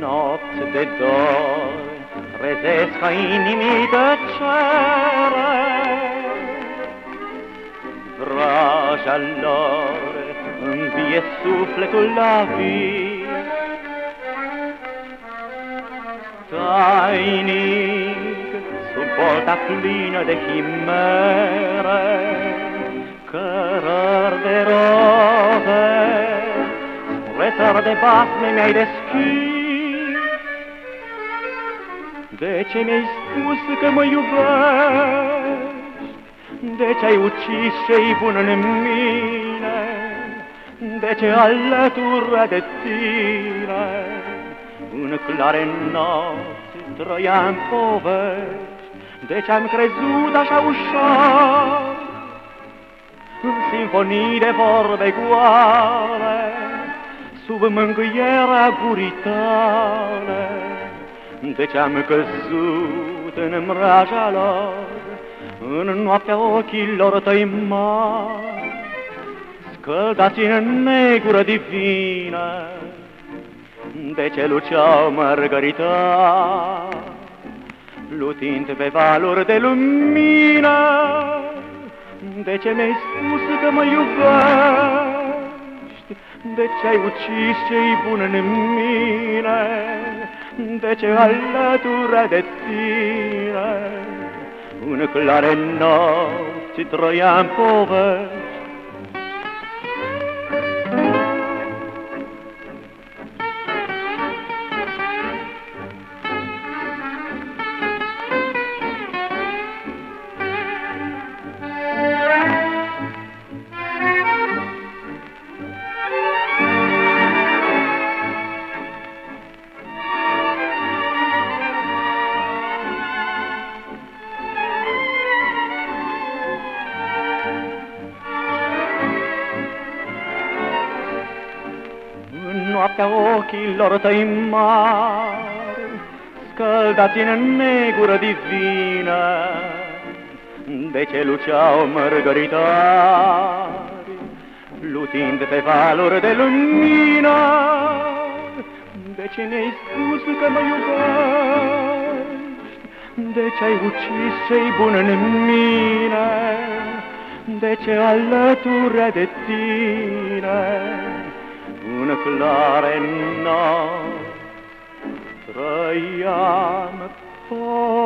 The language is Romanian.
de dor Rezesc ca inimii tăcere Vraja lor învie sufletul la vii Tainic, sub bolta plină de chimere Cărări de rove, rețări de basme mi-ai deschis de ce mi-ai spus că mă iubești? De ce ai ucis ce-i bun în mine? De ce alătură de tine În clare nopți trăiam povești De ce am crezut așa ușor În sinfonii de vorbe goale Sub mângâierea gurii tale de ce am căzut în mraja lor, În noaptea ochilor tăi mari, Scăldați în negură divină, De ce luceau mărgărita, Lutind pe valuri de lumină, De ce mi-ai spus că mă iubești, De ce ai ucis ce-i bun în mine, de ce alătură de tine? În clare nopți trăiam povești noaptea ochilor tăi mari, scăldați în negură divină, de ce luceau mărgăritari, lutind pe valuri de lumină, de ce mi-ai spus că mă iubești, de ce ai ucis ce-i bun în mine, de ce alătură de tine, un clare nopți trăiam foc